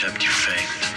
accept your fate.